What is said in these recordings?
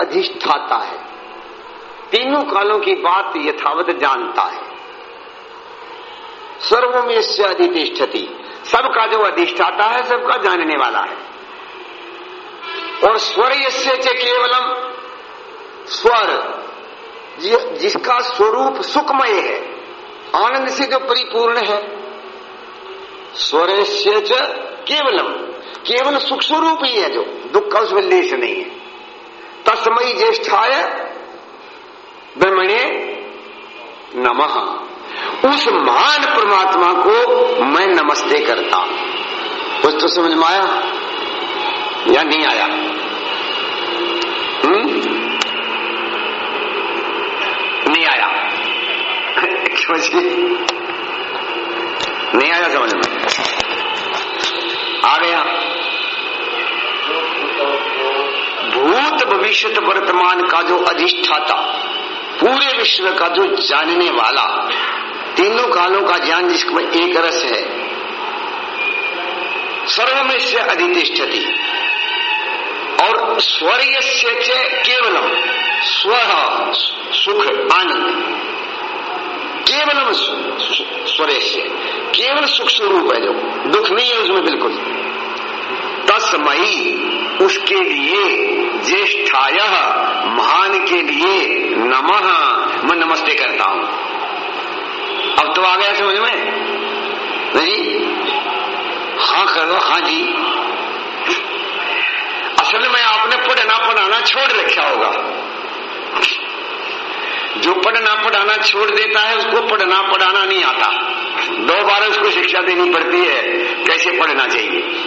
अधिष्ठाता है। तीनों कालों की बात यथावत जानता है। सर्वम यश्य अधितिष्ठति। सबका जो अधिष्ठाता है, सबका जानने वाला है। और स्वर यश्य केवलम स्वर जिसका स्वरूप सुखमय है, आनंद से जो परिपूर्ण है। स्वर केवलम। केवल सुख स्वरूप ही है जो, दुख का उसमें लेश नहीं है। तस्मयी ज्येष्ठाय ब्रह्मणे नमः। उस महान परमात्मा को मैं नमस्ते करता कुछ तो समझ में आया? या नहीं आया? हुँ? हम्म? नहीं आया। नहीं आया समझ में? आ गया। भूत भविष्य वर्तमान का जो अधिष्ठाता, पूरे विश्व का जो जानने वाला, तीनों कालों का ज्ञान जिसमें एक रस है सर्वमें से अधितिष्ठति। और स्वर्य से केवलम स्व सुख, आनंद। केवलम स्वर से केवल सुख स्वरूप है जो, दुख नहीं है उसमें बिल्कुल। तस्मयी उसके लिए ज्येष्ठाय महान के लिए नमः। मैं नमस्ते करता हूँ। अब तो आ गया समझ में? नहीं हाँ करो। हाँ जी। असल में आपने पढ़ना पढ़ाना छोड़ रखा होगा। जो पढ़ना पढ़ाना छोड़ देता है, उसको पढ़ना पढ़ाना नहीं आता। दो बार उसको शिक्षा देनी पड़ती है। कैसे पढ़ना चाहिए?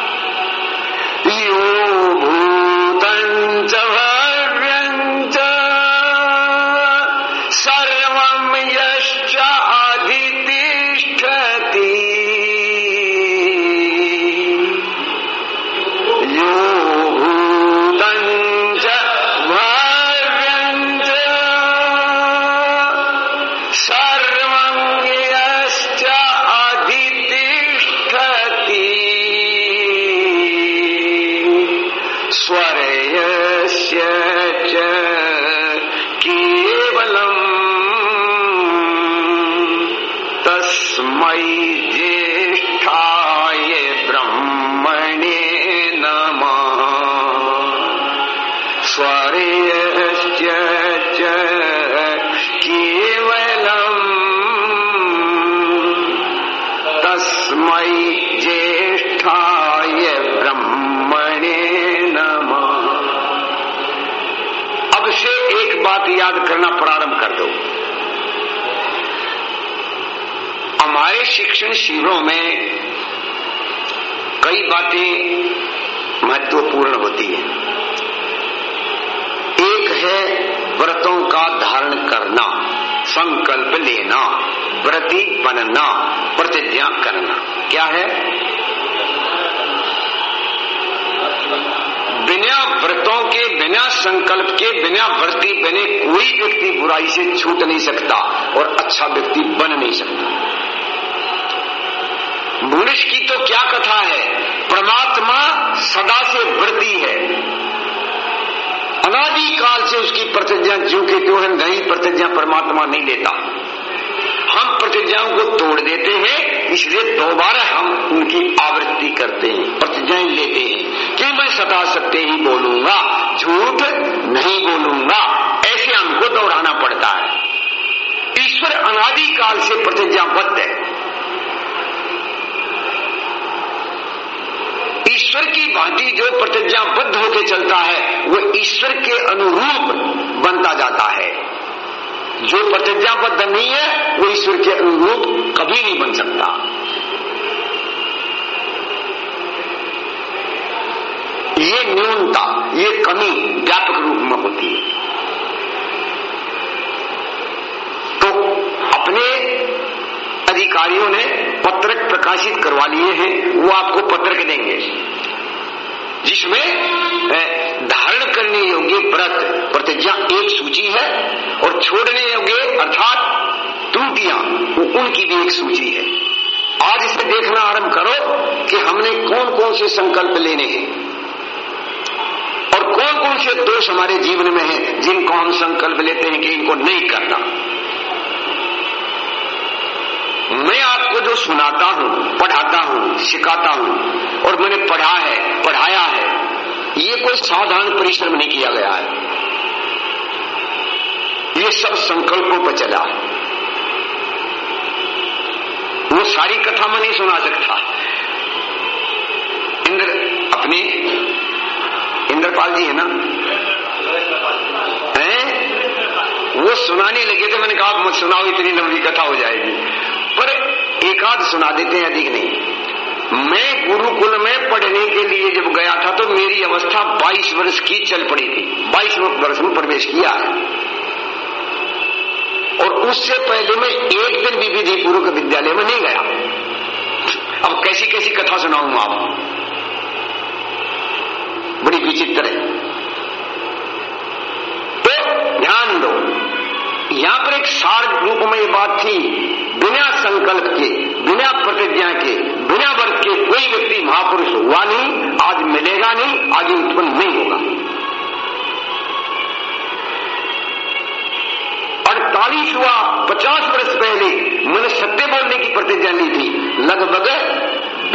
है, व्रतों का धारण करना, संकल्प लेना, व्रति बनना, प्रतिज्ञा करना। क्या है? बिना व्रतों के, बिना संकल्प के, बिना वृत्ति बने कोई व्यक्ति बुराई से छूट नहीं सकता और अच्छा व्यक्ति बन नहीं सकता। मनुष्य की तो क्या कथा है? परमात्मा सदा से वृत्ति है। अनादि काल से उसकी प्रतिज्ञा जो के क्यों है नई प्रतिज्ञा परमात्मा नहीं लेता। हम प्रतिज्ञाओं को तोड़ देते हैं, इसलिए दोबारा हम उनकी आवृत्ति करते हैं, प्रतिज्ञाएँ लेते हैं। कि मैं सदा सत्य ही बोलूँगा? झूठ नहीं बोलूँगा। ऐसे हमको दोहराना पड़ता है। ईश्वर अनादि काल से प्रतिज्ञाबद्ध है। ईश्वर की भांति जो प्रतिज्ञाबद्ध होकर चलता है, वो ईश्वर के अनुरूप बनता जाता है। जो प्रतिज्ञाबद्ध नहीं है, वो ईश्वर के अनुरूप कभी नहीं बन सकता। ये न्यूनता, ये कमी व्यापक रूप में होती है। तो अपने अधिकारियों ने पत्रक प्रकाशित करवा लिए हैं, वो आपको पत्रक देंगे। जिसमें धारण करने योग्य व्रत, प्रतिज्ञा एक सूची है और छोड़ने योग्य अर्थात त्रुटियाँ उनकी भी एक सूची है। आज इसे देखना आरंभ करो कि हमने कौन कौन से संकल्प लेने हैं। और कौन कौन से दोष हमारे जीवन में हैं, जिनको हम संकल्प लेते हैं कि इनको नहीं करना। मैं आपको जो सुनाता हूँ, पढ़ाता हूँ, सिखाता हूँ, और मैंने पढ़ा है, पढ़ाया है, ये कोई साधारण परिश्रम नहीं किया गया है। ये सब संकल्पों पर चला। है वो सारी कथा मैं नहीं सुना सकता। इंद्र, अपने? इंद्रपाल जी है ना? हैं? वो सुनाने लगे थे, मैंने कहा मत सुनाओ, इतनी लंबी कथा हो जाएगी। पर एकाध सुना देते हैं, अधिक नहीं। मैं गुरुकुल में पढ़ने के लिए जब गया था तो मेरी अवस्था 22 वर्ष की चल पड़ी थी। 22 वर्ष में प्रवेश किया है। और उससे पहले मैं एक दिन भी विधि पूर्वक विद्यालय में नहीं गया। अब कैसी कैसी कथा सुनाऊँगा आप? बड़ी विचित्र है। तो ध्यान दो यहाँ पर एक सार रूप में बात थी, बिना संकल्प के, बिना प्रतिज्ञा के, बिना वर्ग के कोई व्यक्ति महापुरुष हुआ नहीं, आज मिलेगा नहीं, आगे उत्पन्न नहीं होगा। अड़तालीस हुआ, पचास वर्ष पहले मैंने सत्य बोलने की प्रतिज्ञा ली थी, लगभग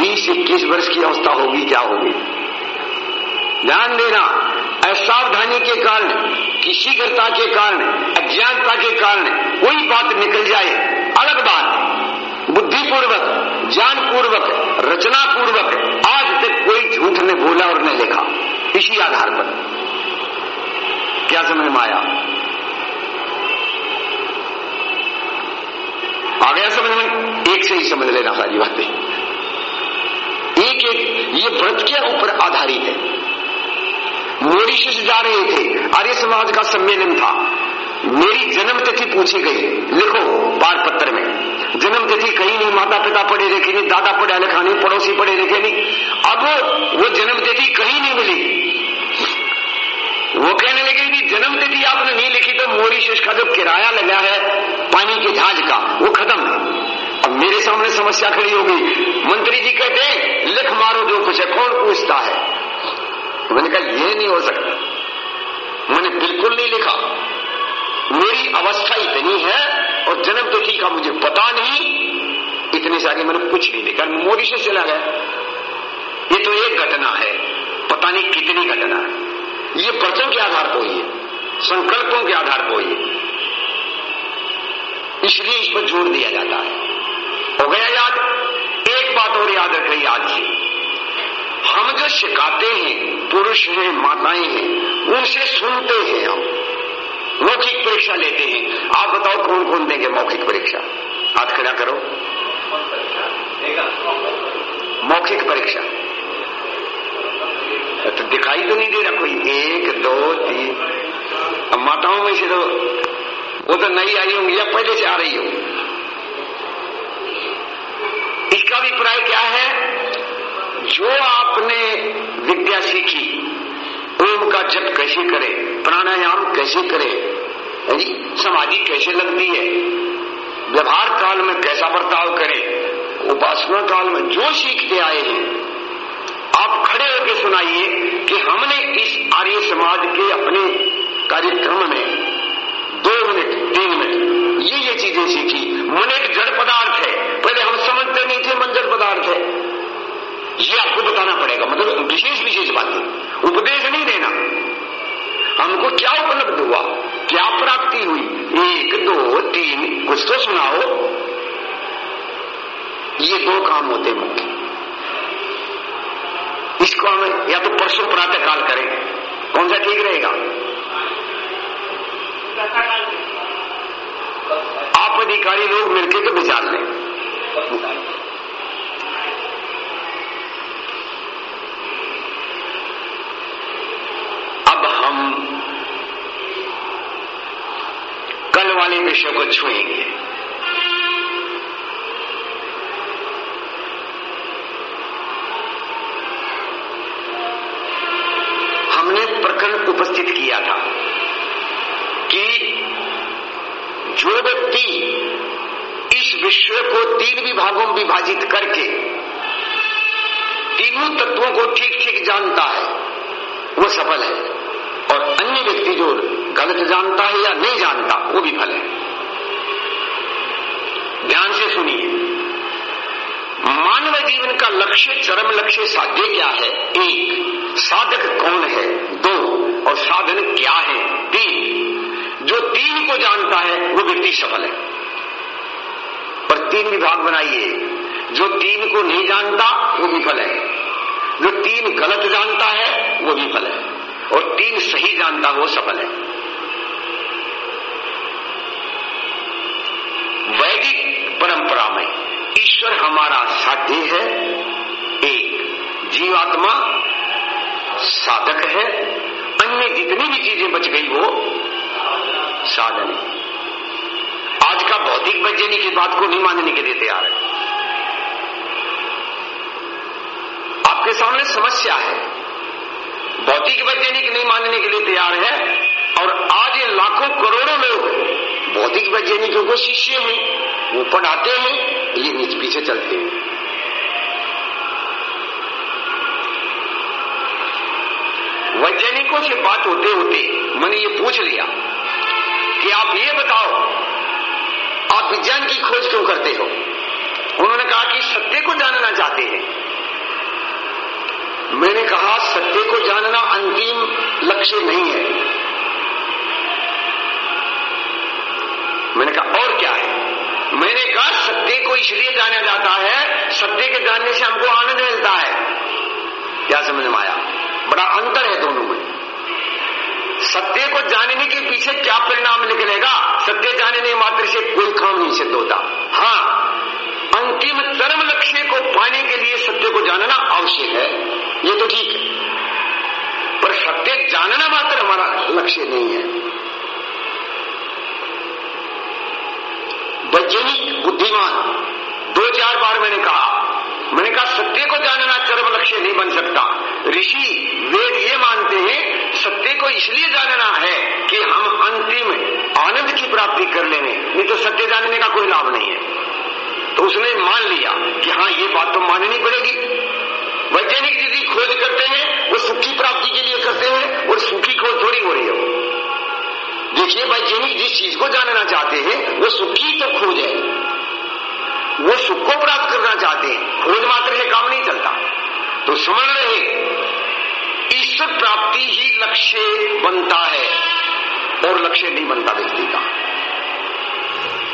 बीस, इक्कीस वर्ष की अवस्था होगी, क्या होगी? ध्यान देना, असावधानी के कारण किसीकरता के कारण, अज्ञानता के कारण कोई बात निकल जाए, अलग बात। बुद्धिपूर्वक, ज्ञानपूर्वक, रचनापूर्वक आज तक कोई झूठ ने बोला और न लिखा। इसी आधार पर। क्या समझ में आया? आ गया समझ में? एक से ही समझ लेना सारी बातें। एक एक ये व्रत के ऊपर आधारित है। मॉरिशस जा रहे थे आर्य समाज का सम्मेलन था। मेरी जन्म तिथि पूछी गई। लिखो बार पत्र में। जन्म तिथि कहीं नहीं माता पिता पढ़े लिखे नहीं, दादा पढ़ा लिखा नहीं, पड़ोसी पढ़े लिखे नहीं। अब वो जन्म तिथि कहीं नहीं मिली। वो कहने लगे कि जन्म तिथि आपने नहीं लिखी तो मॉरिशस का जो किराया लगा है, पानी के जहाज़ का, वो खत्म। अब मेरे सामने समस्या खड़ी होगी। मंत्री जी कहते लिख मारो जो कुछ है, कौन पूछता है? मैंने कहा ये नहीं हो सकता। मैंने बिल्कुल नहीं लिखा। मेरी अवस्था इतनी है और जन्म तिथि का मुझे पता नहीं। इतने से आगे मैंने कुछ नहीं लिखा से चला गया। ये तो एक घटना है। पता नहीं कितनी घटना है। ये व्रतों के आधार पर हुई है। संकल्पों के आधार पर हुई है। इसलिए इस पर ज़ोर दिया जाता है। हो गया याद? एक बात और याद रख रही आज से हम जो सिखाते हैं, पुरुष हैं, माताएँ हैं, उनसे सुनते हैं हम। मौखिक परीक्षा लेते हैं। आप बताओ कौन कौन देंगे मौखिक परीक्षा? हाथ खड़ा करो। मौखिक परीक्षा। तो दिखाई तो नहीं दे रहा कोई। एक, दो, तीन। अब माताओं में से तो वो तो नई आई होंगी या पहले से आ रही हो इसका अभिप्राय क्या है? जो आपने विद्या सीखी ओम का जप कैसे करे, प्राणायाम कैसे करे जी समाधि कैसे लगती है, व्यवहार काल में कैसा बर्ताव करें, उपासना काल में जो सीखते आए हैं, आप खड़े होकर सुनाइए कि हमने इस आर्य समाज के अपने कार्यक्रम में दो मिनट, तीन मिनट, ये ये चीज़ें सीखी। मन एक जड़ पदार्थ है, पहले हम समझते नहीं थे मन जड़ पदार्थ है। ये आपको बताना पड़ेगा मतलब विशेष विशेष बातें उपदेश नहीं देना। हमको क्या उपलब्ध हुआ? क्या प्राप्ति हुई? एक, दो, तीन, कुछ तो सुनाओ। ये दो काम होते मुख्य। इसको हम या तो परसों प्रातः काल करें। कौन सा ठीक रहेगा? आप अधिकारी लोग मिलकर के विचार लें अब हम कल वाले विषय को छुएँगे हमने प्रकरण उपस्थित किया था कि जो व्यक्ति इस विश्व को तीन विभागों में विभाजित करके तीनों तत्वों को ठीक ठीक जानता है, वो सफल है। और अन्य व्यक्ति जो गलत जानता है या नहीं जानता, वो विफल है। ध्यान से सुनिए। मानव जीवन का लक्ष्य, चरम लक्ष्य, साध्य क्या है? एक, साधक कौन है? दो, और साधन क्या है? तीन, जो तीन को जानता है, वो व्यक्ति सफल है। पर तीन विभाग बनाइए। जो तीन को नहीं जानता, वो विफल है। जो तीन गलत जानता है, वो विफल है। और तीन सही जानता वो सफल है वैदिक परंपरा में ईश्वर हमारा साध्य है। एक जीवात्मा साधक है। अन्य जितनी भी चीज़ें बच गई वो साधन है। आज का भौतिक वैज्ञानिक की बात को नहीं मानने के लिए तैयार है। आपके सामने समस्या है। भौतिक वैज्ञानिक नहीं मानने के लिए तैयार है और आज ये लाखों करोड़ों लोग भौतिक वैज्ञानिकों को शिष्य हैं, वो पढ़ाते हैं ये नीच पीछे चलते हैं। वैज्ञानिकों से बात होते होते मैंने ये पूछ लिया कि आप ये बताओ, आप विज्ञान की खोज क्यों करते हो? उन्होंने कहा कि सत्य को जानना चाहते हैं। मैंने कहा, सत्य को जानना अंतिम लक्ष्य नहीं है मैंने कहा और क्या है मैंने कहा सत्य इसलिए जाना जाता है, सत्य के जानने से हमको आनंद मिलता है। क्या समझ में आया? बड़ा अंतर है दोनों में। सत्य को जानने के पीछे क्या परिणाम निकलेगा? सत्य जानने मात्र से कोई काम नहीं सिद्ध होता। हाँ अंतिम चरम लक्ष्य को पाने के लिए सत्य को जानना आवश्यक है। ये तो ठीक है। पर सत्य जानना मात्र हमारा लक्ष्य नहीं है। वैज्ञानिक बुद्धिमान। दो चार बार मैंने कहा। मैंने कहा, सत्य को जानना चरम लक्ष्य नहीं बन सकता। ऋषि, वेद ये मानते हैं, सत्य को इसलिए जानना है कि हम अंतिम आनंद की प्राप्ति कर लेने नहीं तो सत्य जानने का कोई लाभ नहीं है। तो उसने मान लिया कि हाँ ये बात तो माननी पड़ेगी। वैज्ञानिक यदि खोज करते हैं, वो सुख प्राप्ति के लिए करते हैं, और सुखी खोज थोड़ी हो रही है। देखिए वैज्ञानिक जिस चीज़ को जानना चाहते हैं, वो सुख की तो खोज है। वो सुख को प्राप्त करना चाहते हैं। खोज मात्र से काम नहीं चलता। तो समझ रहे ईश्वर प्राप्ति ही लक्ष्य बनता है, और लक्ष्य नहीं बनता व्यक्ति का।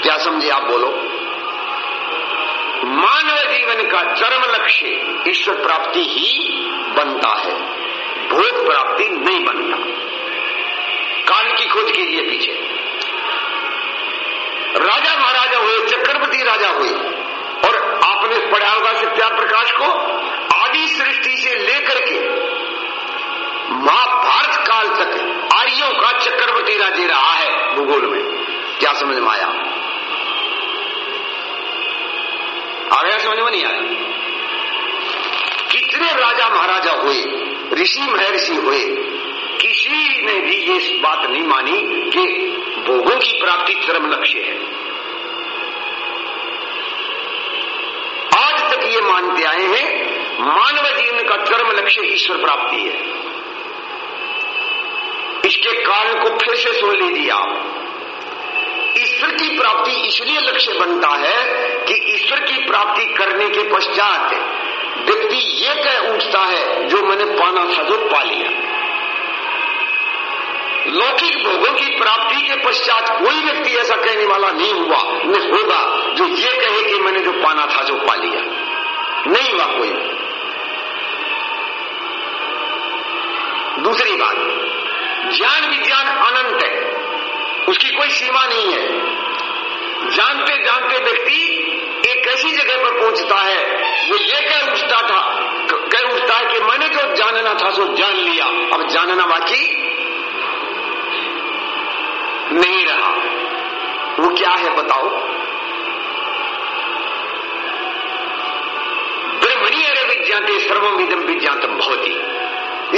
क्या समझे आप बोलो? मानव जीवन का चरम लक्ष्य ईश्वर प्राप्ति ही बनता है। भोग प्राप्ति नहीं बनता। खोज पीछे। राजा महाराजा हुए, चक्रवर्ती राजा हुए, और आपने पढ़ा होगा सत्यार प्रकाश को, आदि सृष्टि से लेकर के महाभारत काल तक आर्यों का चक्रवर्ती राज्य रहा है भूगोल में। क्या समझ में आया? आ गया, समझ में नहीं आया? कितने राजा महाराजा हुए, ऋषि, महर्षि हुए किसी ने भी ये बात नहीं मानी कि भोगों की प्राप्ति चरम लक्ष्य है। आज तक ये मानते आए हैं, मानव जीवन का चरम लक्ष्य ईश्वर प्राप्ति है। इसके कारण को फिर से सुन लीजिए आप। ईश्वर की प्राप्ति इसलिए लक्ष्य बनता है कि ईश्वर की प्राप्ति करने के पश्चात व्यक्ति ये कह उठता है, जो मैंने पाना था, जो पा लिया। लौकिक भोगों की प्राप्ति के पश्चात कोई व्यक्ति ऐसा कहने वाला नहीं हुआ, न होगा जो ये कहे कि मैंने जो पाना था, जो पा लिया। नहीं हुआ कोई। दूसरी बात, ज्ञान विज्ञान अनंत है, उसकी कोई सीमा नहीं है। जानते जानते व्यक्ति एक ऐसी जगह पर पहुँचता है, वो ये कह उठता था, कह उठता है कि मैंने जो जानना था, सो जान लिया। अब जानना बाकी नहीं रहा। वो क्या है बताओ? ब्रह्मणी अरे विज्ञाते सर्वम विदम विज्ञातम भवती।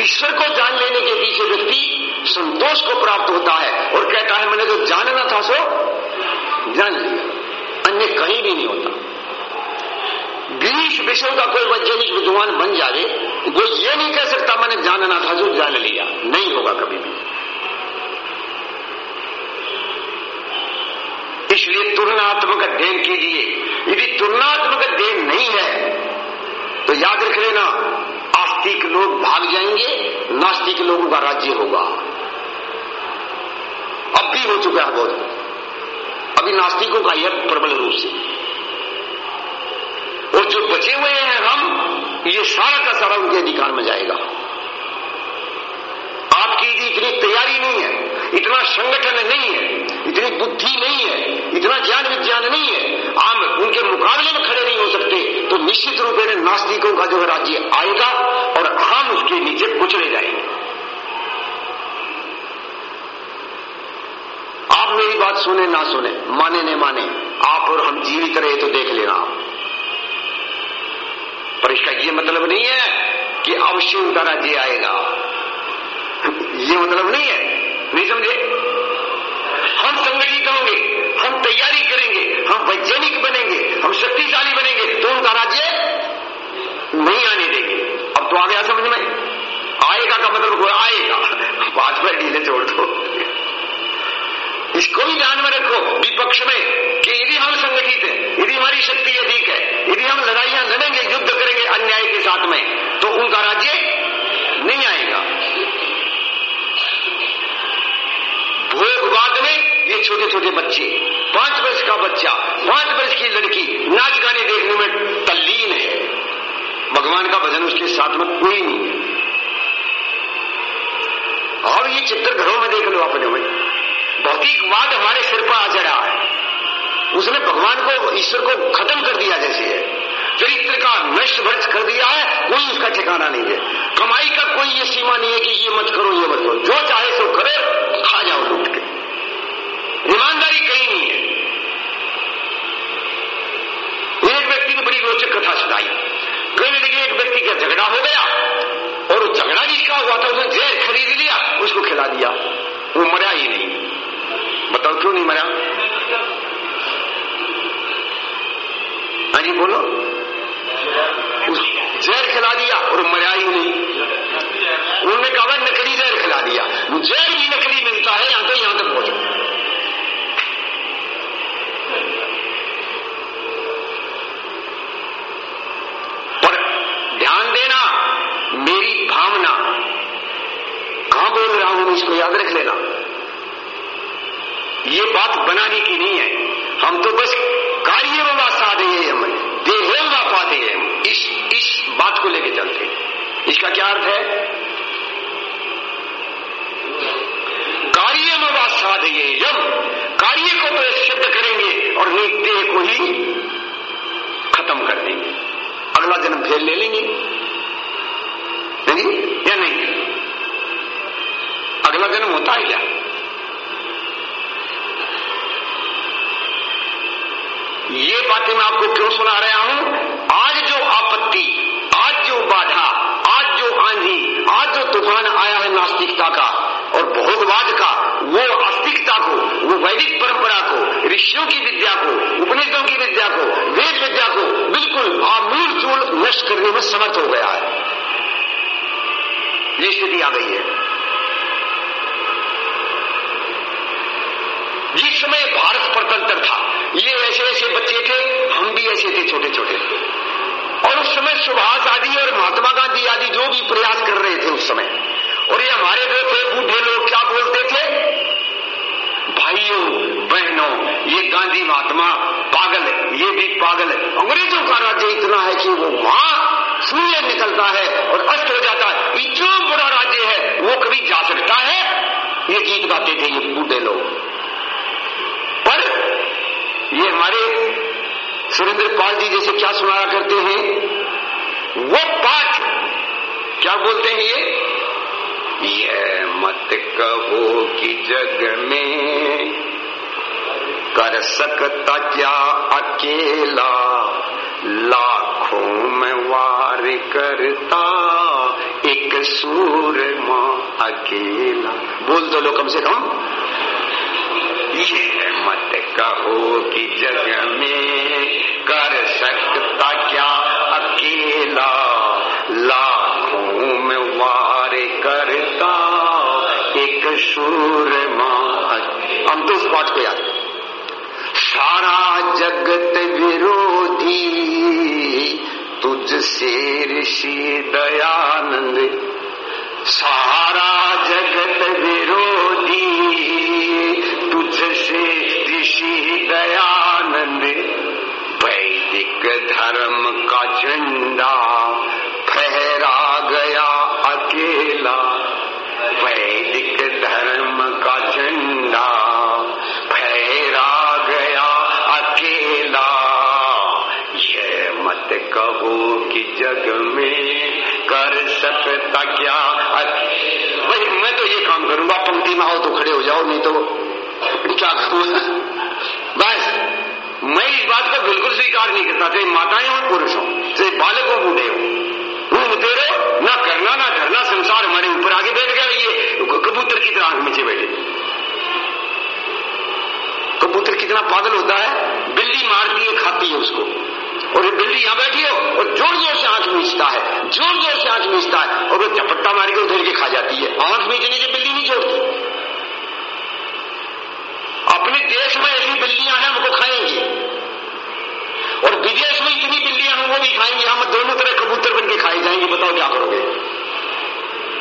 ईश्वर को जान लेने के पीछे व्यक्ति संतोष को प्राप्त होता है और कहता है, मैंने जो जानना था सो, जान लिया। अन्य कहीं भी नहीं होता। बीस विषयों का कोई वैज्ञानिक विद्वान बन जाए वो ये नहीं कह सकता, मैंने जानना था जो जान लिया। नहीं होगा कभी भी। इसलिए तुलनात्मक अध्ययन कीजिए। यदि तुलनात्मक अध्ययन नहीं है तो याद रख लेना, आस्तिक लोग भाग जाएँगे, नास्तिक लोगों का राज्य होगा। अब भी हो चुका है बहुत। अभी नास्तिकों का यह प्रबल रूप से। और जो बचे हुए हैं हम, ये सारा का सारा उनके अधिकार में जाएगा। आपकी यदि इतनी तैयारी नहीं है इतना संगठन नहीं है, इतनी बुद्धि नहीं है, इतना ज्ञान विज्ञान नहीं है, आप उनके मुकाबले में खड़े नहीं हो सकते तो निश्चित रूप में नास्तिकों का जो है राज्य आएगा और हम उसके नीचे कुचले जाएँगे। आप मेरी बात सुने ना सुने, माने न माने, आप और हम जीवित रहे तो देख लेना आप। पर इसका यह मतलब नहीं है कि अवश्य उनका राज्य आएगा। ये मतलब नहीं है नहीं समझे? हम संगठित होंगे, हम तैयारी करेंगे, हम वैज्ञानिक बनेंगे, हम शक्तिशाली बनेंगे तो उनका राज्य नहीं आने देंगे। अब तो आ गया समझ में? आएगा का मतलब कोई आएगा। बात पर ढीले छोड़ दो। इसको भी ध्यान में रखो, विपक्ष में, कि यदि हम संगठित हैं, यदि हमारी शक्ति अधिक है, यदि हम लड़ाइयाँ लड़ेंगे, युद्ध करेंगे अन्याय के साथ में तो उनका राज्य नहीं आएगा। भोगवाद में ये छोटे छोटे बच्चे, पाँच वर्ष का बच्चा, पाँच वर्ष की लड़की, नाच गाने देखने में तल्लीन है। भगवान का भजन उसके साथ में कोई नहीं है। और ये चित्र घरों में देख लो अपने में। भौतिकवाद हमारे सिर पर आ चढ़ा है। उसने भगवान को, ईश्वर को खत्म कर दिया जैसे है। चरित्र का नष्ट भ्रष्ट कर दिया है, कोई उसका ठिकाना नहीं है। कमाई का कोई ये सीमा नहीं है कि ये मत करो, ये मत करो। जो चाहे सो करे, खा जाओ लूट के ईमानदारी कहीं नहीं है एक व्यक्ति ने बड़ी रोचक कथा सुनाई। कहने लगे एक व्यक्ति का झगड़ा हो गया और वो झगड़ा भी जिसका हुआ था, उसने जहर खरीद लिया, उसको खिला दिया। वो मरा ही नहीं। बताओ क्यों नहीं मरा? हाँ जी, बोलो। जहर खिला दिया और मरा ही नहीं। उन्होंने कहा नकली जहर खिला दिया। जहर भी नकली मिलता है, यहाँ तो यहाँ तक पहुंचो पर ध्यान देना, मेरी भावना। कहाँ बोल रहा हूँ इसको याद रख लेना। ये बात बनाने की नहीं है। हम तो बस कार्य में साधे हम देहे वा पाते हैं इस इस बात को लेकर चलते हैं। इसका क्या अर्थ है? कार्य में साधे यम कार्य को तो सिद्ध करेंगे और नित्य को ही खत्म कर देंगे। अगला जन्म फिर ले लेंगे। नहीं? या नहीं? अगला जन्म होता है क्या? ये बातें मैं आपको क्यों सुना रहा हूँ? आज जो आपत्ति, आज जो बाधा, आज जो आंधी, आज जो तूफ़ान आया है नास्तिकता का और भोगवाद का, वो आस्तिकता को, वो वैदिक परंपरा को, ऋषियों की विद्या को, उपनिषदों की विद्या को, वेद विद्या को बिल्कुल आमूल चूल नष्ट करने में समर्थ हो गया है। ये स्थिति आ गई है। जिस समय भारत परतंत्र था, ये ऐसे ऐसे बच्चे थे, हम भी ऐसे थे छोटे छोटे और उस समय सुभाष आदि और महात्मा गांधी आदि जो भी प्रयास कर रहे थे उस समय और ये हमारे थे बूढ़े लोग क्या बोलते थे? भाइयों, बहनों, ये गांधी महात्मा पागल है, ये भी पागल है। अंग्रेज़ों का राज्य इतना है कि वो वहाँ सूर्य निकलता है और अस्त हो जाता है। इतना बड़ा राज्य है, वो कभी जा सकता है? ये गीत गाते थे ये बूढ़े लोग। पर ये हमारे सुरेंद्र पाल जी जैसे क्या सुनाया करते हैं? वो पाठ, क्या बोलते हैं ये? ये मत कहो कि जग में कर सकता क्या अकेला? लाखों में वार करता एक सूर माँ अकेला। बोल दो लो कम से कम। ये मत कहो कि जग में कर सकता क्या अकेला? लाखों माँ हम तो पाठ को याद सारा जगत विरोधी, तुझसे ऋषि दयानंद। सारा जगत विरोधी, तुझसे ऋषि दयानंद। वैदिक धर्म का झंडा जग में कर सकता क्या भाई मैं तो ये काम करूँगा पंक्ति में आओ तो खड़े हो जाओ नहीं तो क्या करूँगा बस मैं इस बात को बिल्कुल स्वीकार नहीं करता चाहे माताएँ हो पुरुष हो चाहे बालक हो बूढ़े हो घूमते रहो ना करना ना धरना संसार हमारे ऊपर आगे बैठ गया ये कबूतर की तरह नीचे बैठे कबूतर कितना पागल होता है। बिल्ली मारती है खाती है उसको और ये बिल्ली यहाँ बैठी हो और ज़ोर ज़ोर से मीचता है, ज़ोर ज़ोर से आँख मीचता है, और वो झपट्टा मार के उधर के खा जाती है। आँख मीचने से बिल्ली नहीं छोड़ती। अपने देश में ऐसी बिल्लियाँ हैं, हमको खाएँगी। और विदेश में इतनी बिल्लियाँ हैं, वो भी खाएँगी। हम दोनों तरह कबूतर बन के खाए जाएँगे, बताओ क्या करोगे?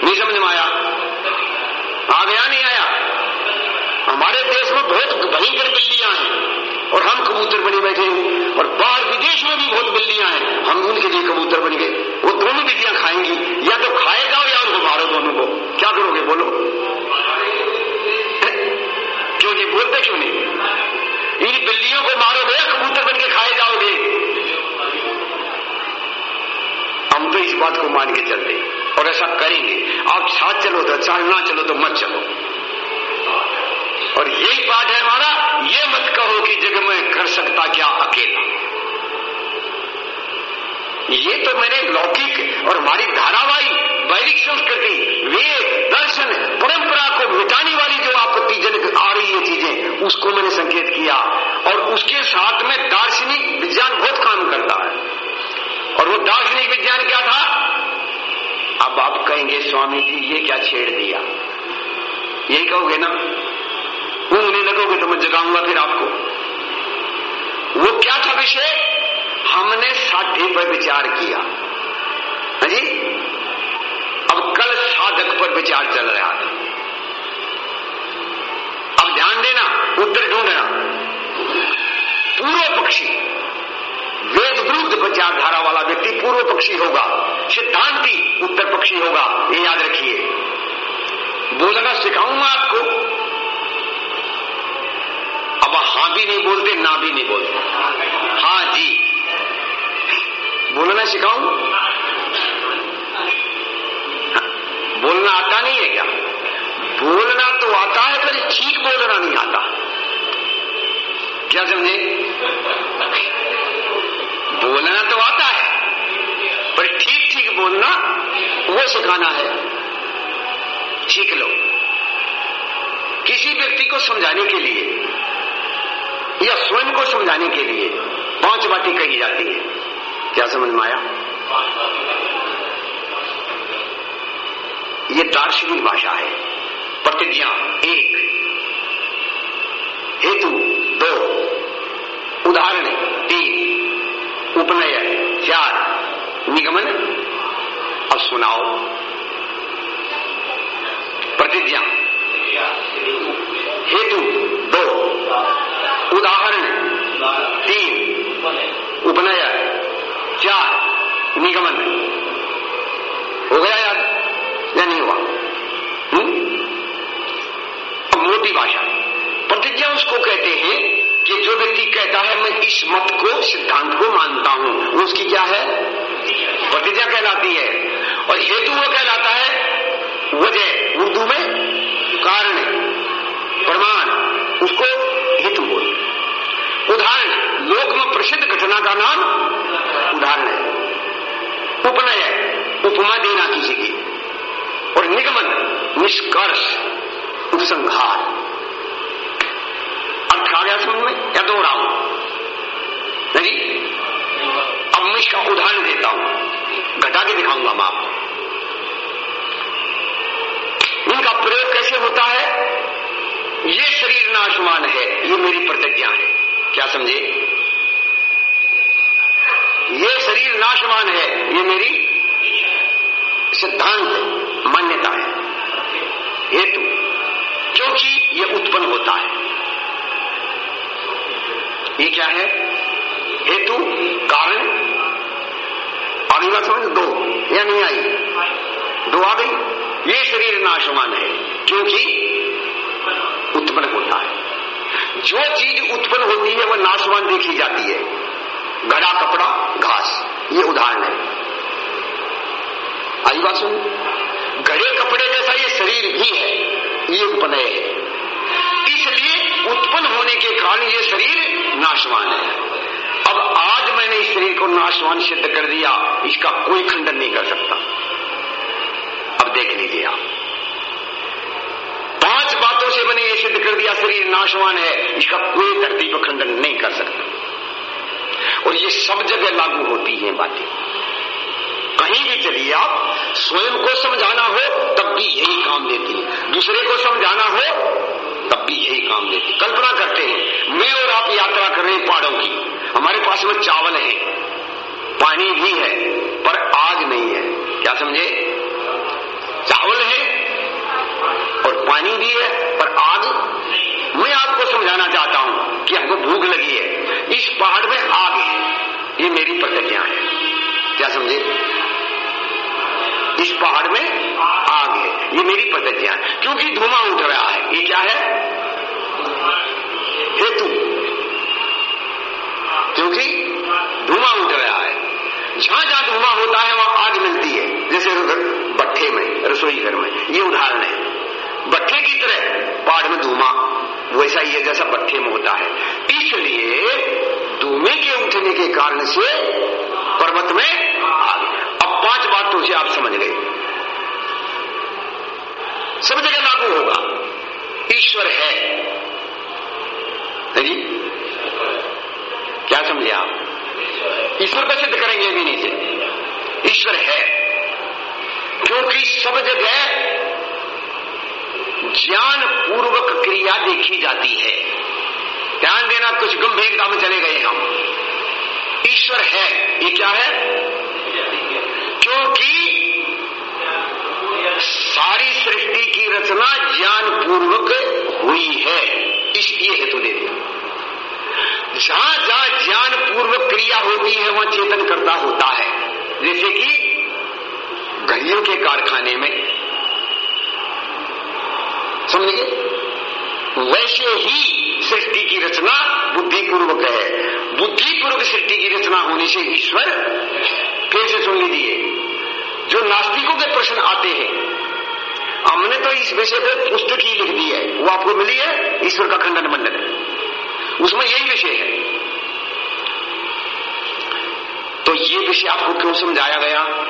नहीं समझ में आया? आ गया, नहीं आया? हमारे देश में बहुत भयंकर बिल्लियाँ हैं और हम कबूतर बने बैठे हैं और बाहर विदेश में भी बहुत बिल्लियाँ हैं। हम उनके लिए कबूतर बन गए। वो दोनों बिल्लियाँ खाएँगी। या तो खाए जाओ या उनको मारो दोनों को। क्या करोगे? बोलो। क्यों नहीं? बोलते क्यों नहीं? इन बिल्लियों को मारोगे या कबूतर बन के खाए जाओगे। हम तो इस बात को मान के चलते और ऐसा करेंगे। आप साथ चलो तो अच्छा ना चलो तो मत चलो। और यही पाठ है हमारा, ये मत कहो कि जग में कर सकता क्या अकेला। ये तो मैंने लौकिक और हमारी धारावाही, वैदिक संस्कृति, वेद, दर्शन, परंपरा को मिटाने वाली जो आपत्तिजनक आ रही है चीज़ें, उसको मैंने संकेत किया। और उसके साथ में दार्शनिक विज्ञान बहुत काम करता है। और वो दार्शनिक विज्ञान क्या था? अब आप कहेंगे, स्वामी जी, ये क्या छेड़ दिया? यही कहोगे ना? ऊँगने लगोगे तो मैं जगाऊँगा फिर आपको। वो क्या था विषय? हमने साध्य पर विचार किया। हाँ जी? अब कल साधक पर विचार चल रहा था अब ध्यान देना, उत्तर ढूंढना पूर्व पक्षी वेद विरुद्ध विचारधारा वाला व्यक्ति पूर्व पक्षी होगा। सिद्धांति उत्तर पक्षी होगा, ये याद रखिए। बोलना सिखाऊँगा आपको। अब हाँ भी नहीं बोलते, ना भी नहीं बोलते। हाँ जी। बोलना सिखाऊं? बोलना आता नहीं है क्या? बोलना तो आता है, पर ठीक बोलना नहीं आता। क्या समझे? बोलना तो आता है, पर ठीक ठीक बोलना, वो सिखाना है। ठीक लो। किसी व्यक्ति को समझाने के लिए या स्वयं को समझाने के लिए पाँच बातें कही जाती है। क्या समझ में आया? ये दार्शनिक भाषा है। प्रतिज्ञा एक, हेतु दो, उदाहरण तीन उपनय चार, निगमन। अब सुनाओ। प्रतिज्ञा, हेतु तीन उपनय चार, निगमन। हो गया यार या नहीं हुआ? अब मोटी भाषा। प्रतिज्ञा उसको कहते हैं कि जो व्यक्ति कहता है, मैं इस मत को, सिद्धांत को मानता हूँ। वो उसकी क्या है? प्रतिज्ञा कहलाती है। और हेतु वो कहलाता है वजह, उर्दू में कारण, प्रमाण। उसको लोक में प्रसिद्ध घटना का नाम उदाहरण है। उपनय उपमा देना किसी की। और निगमन, निष्कर्ष, उपसंहार। अर्थ आ गया समझ में? या दोहराऊं नहीं? अब मैं इसका उदाहरण देता हूँ। घटा के दिखाऊँगा मैं आपको। इनका प्रयोग कैसे होता है? ये शरीर नाशवान है, ये मेरी प्रतिज्ञा है। क्या समझे? ये शरीर नाशवान है, ये मेरी सिद्धांत मान्यता है। हेतु, क्योंकि ये उत्पन्न होता है। ये क्या है? हेतु, कारण अगली बात समझ, दो। या नहीं आई। दो आ गई। ये शरीर नाशवान है, क्योंकि उत्पन्न होता है। जो चीज़ उत्पन्न होती है वह नाशवान देखी जाती है। घड़ा कपड़ा, घास। ये उदाहरण है। आई बात सुन। गड़े कपड़े जैसा ये शरीर भी है, ये उपनय है। इसलिए उत्पन्न होने के कारण ये शरीर नाशवान है। अब आज मैंने इस शरीर को नाशवान सिद्ध कर दिया, इसका कोई खंडन नहीं कर सकता। अब देख लीजिए आप। पाँच बातों से मैंने ये सिद्ध कर दिया, शरीर नाशवान है, इसका कोई धरती पर खंडन नहीं कर सकता। और ये सब जगह लागू होती हैं बातें। कहीं भी चलिए आप, स्वयं को समझाना हो, तब भी यही काम देती है। दूसरे को समझाना हो, तब भी यही काम देती कल्पना करते हैं, मैं और आप यात्रा कर रहे हैं पहाड़ों की। हमारे पास में चावल है, पानी भी है, पर आग नहीं है। क्या समझे? चावल है, और पानी भी है, पर आग मैं आपको समझाना चाहता हूँ कि हमको भूख लगी है। इस पहाड़ में आग है। ये मेरी प्रतिज्ञा है। क्या समझे? इस पहाड़ में आग है। ये मेरी प्रतिज्ञा है। क्योंकि धुआँ उठ रहा है। ये क्या है? हेतु। क्योंकि धुआँ उठ रहा है। जहाँ जहाँ धुआँ होता है, वहाँ आग मिलती है। जैसे भट्ठे में, रसोई घर में। ये उदाहरण है। भट्ठे की तरह पहाड़ में धुआँ वैसा है जैसा भट्ठे में होता है। इसलिए धुएँ के उठने के कारण से पर्वत में आग। अब पाँच बातों से आप समझ गए। सब जगह लागू होगा। ईश्वर है। जी? क्या समझे आप? ईश्वर का सिद्ध करेंगे अभी नीचे। ईश्वर है। क्योंकि सब जगह ज्ञान पूर्वक क्रिया देखी जाती है। ध्यान देना, कुछ गंभीरता में चले गए हम। ईश्वर है, ये क्या है? क्योंकि सारी सृष्टि की रचना ज्ञान पूर्वक हुई है, इसलिए हेतु दे दिया। जहाँ जहाँ ज्ञान पूर्वक क्रिया होती है, वहाँ चेतन करता होता है। जैसे कि घड़ियों के कारखाने में। समझिए। वैसे ही सृष्टि की रचना बुद्धिपूर्वक है। बुद्धिपूर्वक सृष्टि की रचना होने से ईश्वर फिर से सुन लीजिए। जो नास्तिकों के प्रश्न आते हैं, हमने तो इस विषय पर पुस्तक ही लिख दी है। वो आपको मिली है? ईश्वर का खंडन मंडन। उसमें यही विषय है। तो ये विषय आपको क्यों समझाया गया?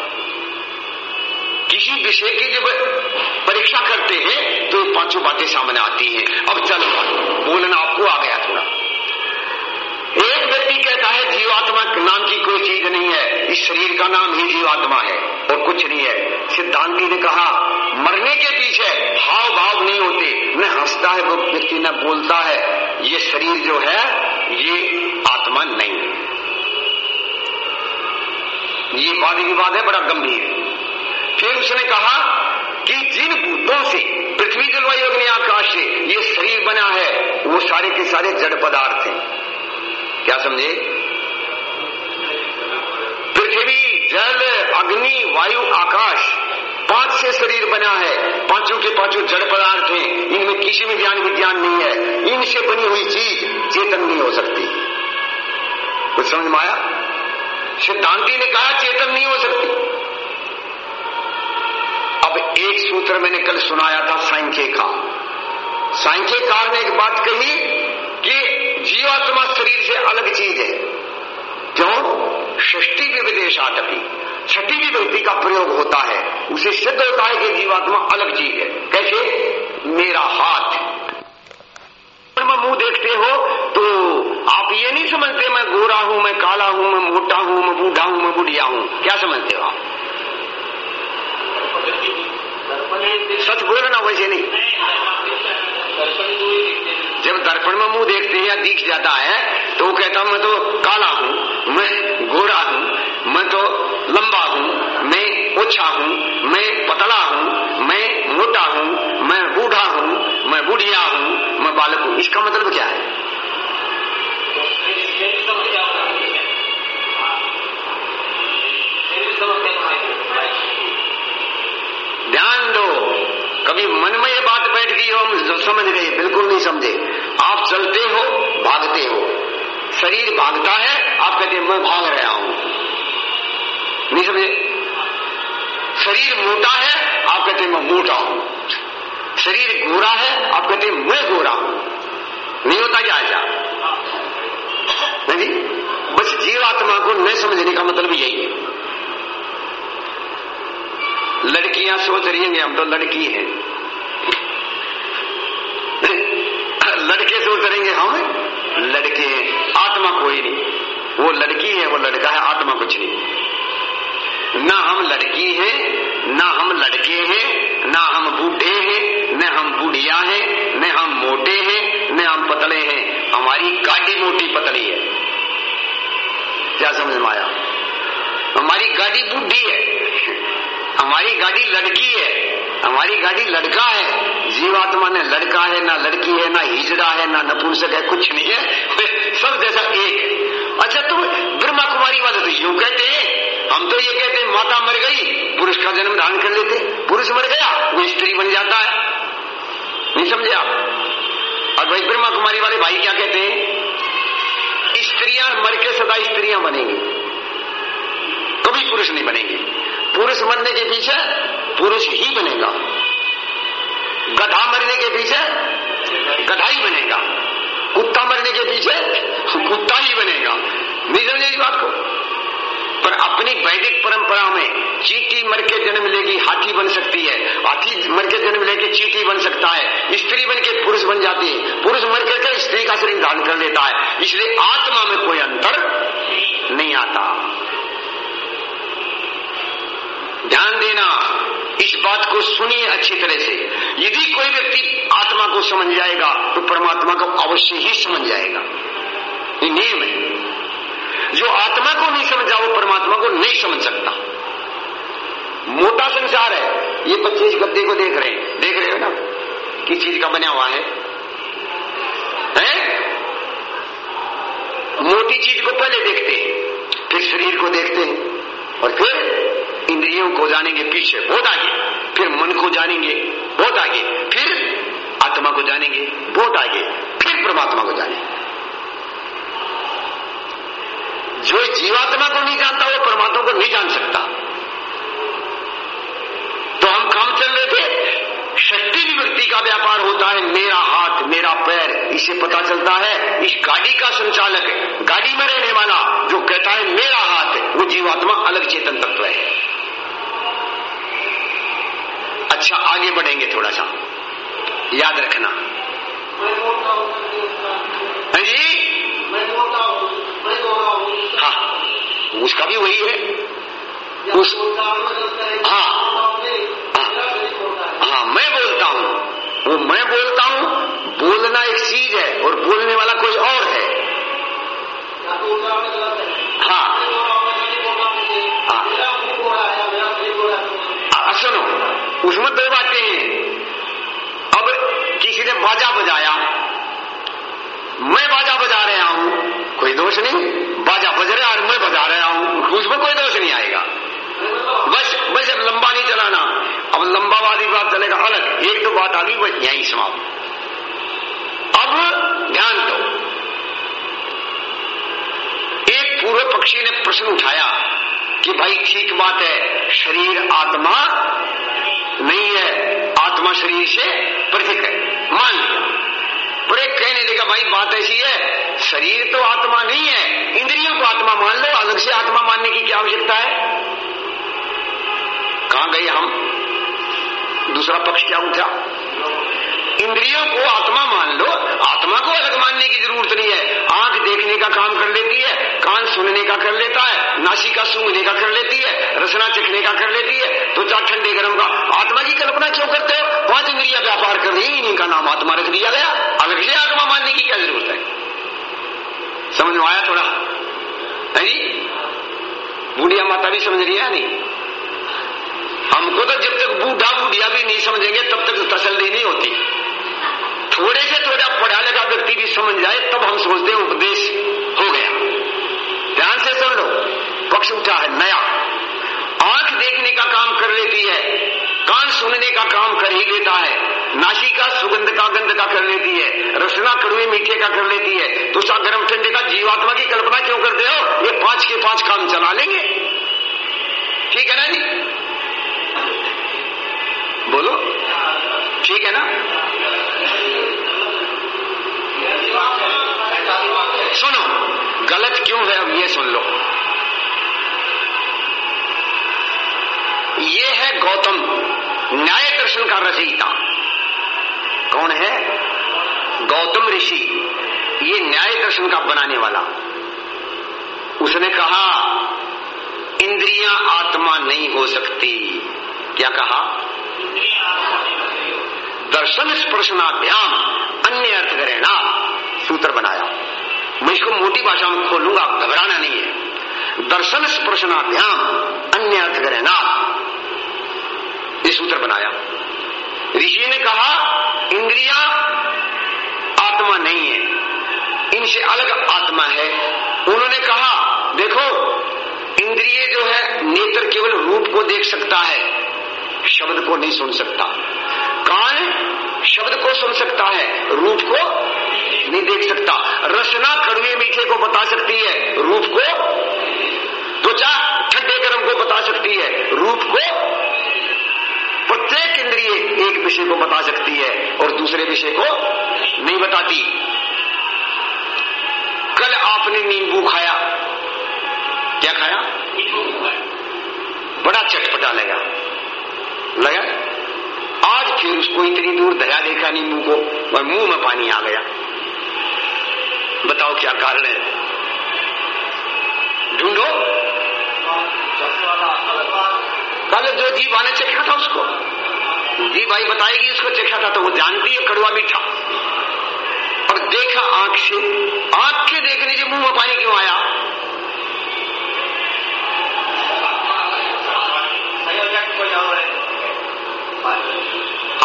किसी विषय की जब परीक्षा करते हैं तो पाँचों बातें सामने आती हैं। अब चलो, बोलना आपको आ गया थोड़ा। एक व्यक्ति कहता है, जीवात्मा नाम की कोई चीज़ नहीं है। इस शरीर का नाम ही जीवात्मा है, और कुछ नहीं है। सिद्धांति ने कहा, मरने के पीछे हाव भाव नहीं होते। न हंसता है वो व्यक्ति, न बोलता है। ये शरीर जो है, ये आत्मा नहीं है। ये वाद विवाद है, बड़ा गंभीर। फिर उसने कहा कि जिन भूतों से पृथ्वी जलवायु अग्नि आकाश से, ये शरीर बना है, वो सारे के सारे जड़ पदार्थ हैं। क्या समझे? पृथ्वी, जल, अग्नि, वायु, आकाश, पाँच से शरीर बना है, पाँचों के पाँचों जड़ पदार्थ हैं। इनमें किसी में ज्ञान विज्ञान नहीं है। इनसे बनी हुई चीज़ चेतन नहीं हो सकती। कुछ समझ में आया? सिद्धांति ने कहा, चेतन नहीं हो सकती। एक सूत्र मैंने कल सुनाया था सांख्य का सांख्यकार ने एक बात कही कि जीवात्मा शरीर से अलग चीज़ है। क्यों? षष्टी विविदेशाटपी छठी विभक्ति का प्रयोग होता है। उसे सिद्ध होता है कि जीवात्मा अलग चीज़ है। कैसे? मेरा हाथ। मुँह देखते हो तो आप ये नहीं समझते, मैं गोरा हूँ, मैं काला हूँ, मैं मोटा हूँ, मैं बूढ़ा हूँ, मैं बुढ़िया हूँ। क्या समझते हो आप? सच बोलो ना वैसे नहीं। जब दर्पण में मुँह देखते हैं या दिख जाता है तो वो कहता मैं तो काला हूँ, मैं गोरा हूँ, मैं तो लंबा हूँ, मैं ओछा हूँ, मैं पतला हूँ, मैं मोटा हूँ, मैं बूढ़ा हूँ, मैं बुढ़िया हूँ, मैं बालक हूँ। इसका मतलब क्या है। ध्यान दो। कभी मन में ये बात बैठ गई हो, हम समझ गए बिल्कुल नहीं समझे। आप चलते हो, भागते हो। शरीर भागता है, आप कहते मैं भाग रहा हूँ। नहीं समझे? शरीर मोटा है, आप कहते मैं मोटा हूँ। शरीर गोरा है, आप कहते हैं, मैं गोरा हूँ। नहीं होता क्या ऐसा नहीं? बस जीवात्मा को न समझने का मतलब यही है। लड़कियाँ सोच रही हैं, हम तो लड़की हैं। लड़के सोच रहे हम, लड़के हैं। आत्मा कोई नहीं। वो लड़की है, वो लड़का है, आत्मा कुछ नहीं। ना हम लड़की हैं, ना हम लड़के हैं, ना हम बूढ़े हैं, न हम बुढ़िया हैं, न हम मोटे हैं, न हम पतले हैं। हमारी गाड़ी मोटी पतली है। क्या समझ में आया? हमारी गाड़ी बुढ़ी है। हमारी गाड़ी लड़की है। हमारी गाड़ी लड़का है। जीवात्मा ने लड़का है, ना लड़की है, ना हिजड़ा है, ना नपुंसक है, कुछ नहीं है। सब जैसा एक। अच्छा तुम ब्रह्मा कुमारी वाले तो यूँ कहते हैं। हम तो ये कहते हैं, माता मर गई, पुरुष का जन्म धारण कर लेते। पुरुष मर गया, वो स्त्री बन जाता है। नहीं समझे आप? और भाई, ब्रह्मा कुमारी वाले भाई क्या कहते हैं? स्त्रियाँ मर के सदा स्त्रियाँ बनेंगी। कभी पुरुष नहीं बनेंगे। पुरुष मरने के पीछे पुरुष ही बनेगा। गधा मरने के पीछे गधा ही बनेगा। कुत्ता मरने के पीछे कुत्ता ही बनेगा। नहीं समझे इस बात को? पर अपनी वैदिक परंपरा में चीटी मर के जन्म लेगी, हाथी बन सकती है। हाथी मर के जन्म लेके चीटी बन सकता है। स्त्री बन के पुरुष बन जाती है। पुरुष मर करके स्त्री का शरीर धारण कर लेता है? इसलिए आत्मा में कोई अंतर नहीं आता। ध्यान देना, इस बात को सुनिए अच्छी तरह से। यदि कोई व्यक्ति आत्मा को समझ जाएगा तो परमात्मा को अवश्य ही समझ जाएगा। ये नियम है। जो आत्मा को नहीं समझा वो परमात्मा को नहीं समझ सकता। मोटा संसार है। ये पच्चीस गद्दे को देख रहे हैं। देख रहे हो ना? किस चीज़ का बना हुआ है? हैं? मोटी चीज़ को पहले देखते हैं, फिर शरीर को देखते हैं, और फिर इंद्रियों को जानेंगे पीछे बहुत आगे फिर मन को जानेंगे बहुत आगे फिर आत्मा को जानेंगे बहुत आगे फिर परमात्मा को जानेंगे। जो जीवात्मा को नहीं जानता, वो परमात्मा को नहीं जान सकता। तो हम काम चल रहे थे, शक्ति विभक्ति का व्यापार होता है, मेरा हाथ, मेरा पैर, इसे पता चलता है, इस गाड़ी का संचालक, गाड़ी में रहने वाला, जो कहता है मेरा हाथ, वो जीवात्मा अलग चेतन तत्व है। अच्छा आगे बढ़ेंगे थोड़ा सा। याद रखना। हाँ जी? हाँ उसका भी वही है। उस हाँ। हाँ मैं बोलता हूँ। वो मैं बोलता हूँ बोलना एक चीज़ है और बोलने वाला कोई और है। हाँ। हाँ सुनो। उसमें दो बातें हैं। अब किसी ने बाजा बजाया। मैं बाजा बजा रहा हूँ। कोई दोष नहीं। बाजा बज रहा और मैं बजा रहा हूँ। उसमें कोई दोष नहीं आएगा। बस बस अब लंबा नहीं चलाना। अब लंबा वाली बात चलेगा अलग। एक दो बात आ गई बस यही समाप्त। अब ध्यान दो। एक पूर्व पक्षी ने प्रश्न उठाया कि भाई ठीक बात है, शरीर, आत्मा नहीं है। आत्मा शरीर से पृथक है। मान लिया। पर एक कहने लगा भाई, बात ऐसी है, शरीर तो आत्मा नहीं है, इंद्रियों को आत्मा मान लो, अलग से आत्मा मानने की क्या आवश्यकता है? कहाँ गए हम? दूसरा पक्ष क्या उठा? इंद्रियों को आत्मा मान लो। आत्मा को अलग मानने की ज़रूरत नहीं है। आँख देखने का काम कर लेती है, कान सुनने का कर लेता है, नासिका सूंघने का कर लेती है, रसना चखने का कर लेती है तो चार ठंडे गर्म का। आत्मा की कल्पना क्यों करते हो? पाँच इंद्रिया व्यापार कर रही इनका नाम आत्मा रख दिया गया। अलग से आत्मा मानने की क्या ज़रूरत है? समझ में आया थोड़ा? है जी? बूढ़िया माता भी समझ रही है नहीं? हमको तो जब तक बूढ़ा बूढ़िया भी नहीं समझेंगे, तब तक तसल्ली नहीं होती। थोड़े से थोड़ा पढ़ा लिखा व्यक्ति भी समझ जाए, तब हम सोचते हैं उपदेश हो गया। ध्यान से सुन लो, पक्ष उठा है, नया। आँख देखने का काम कर लेती है, कान सुनने का काम कर ही लेता है नाशिका सुगंध का गंध का कर लेती है, रसना कड़वे मीठे का कर लेती है। तो सा गर्म ठंडे का जीवात्मा की कल्पना क्यों करते हो? ये पाँच के पाँच काम चला लेंगे। ठीक है ना जी? बोलो। ठीक है ना? सुनो, गलत क्यों है अब ये सुन लो। ये है गौतम, न्याय दर्शन का रचयिता। कौन है? गौतम ऋषि, ये न्याय दर्शन का बनाने वाला। उसने कहा, इंद्रियाँ आत्मा नहीं हो सकती। क्या कहा? दर्शन स्पर्शनाभ्याम, अन्य अर्थ करेना सूत्र बनाया। मैं इसको मोटी भाषा में खोलूँगा, घबराना नहीं है। दर्शन स्पर्शनाभ्याम, अन्य अर्थ करेना ये सूत्र बनाया। ऋषि ने कहा, इंद्रिया आत्मा नहीं है, इनसे अलग आत्मा है। उन्होंने कहा, देखो, इंद्रिय जो है, नेत्र केवल रूप को देख सकता है, शब्द को नहीं सुन सकता। कान शब्द को सुन सकता है रूप को नहीं देख सकता। रसना कड़वे मीठे को बता सकती है रूप को त्वचा ठंडे गर्म को बता सकती है रूप को प्रत्येक इंद्रिय एक विषय को बता सकती है और दूसरे विषय को नहीं बताती। कल आपने नींबू खाया। क्या खाया। बड़ा चटपटा लगा। लगा? फिर उसको इतनी दूर दया देखा नहीं मुँह को, और मुँह में पानी आ गया। बताओ क्या कारण है? ढूंढो। कल जो जीव आने चखा था उसको। जी भाई बताएगी, उसको चखा था तो वो जानती है कड़वा मीठा। और देखा आँख से, आँख के देखने से मुँह में पानी क्यों आया?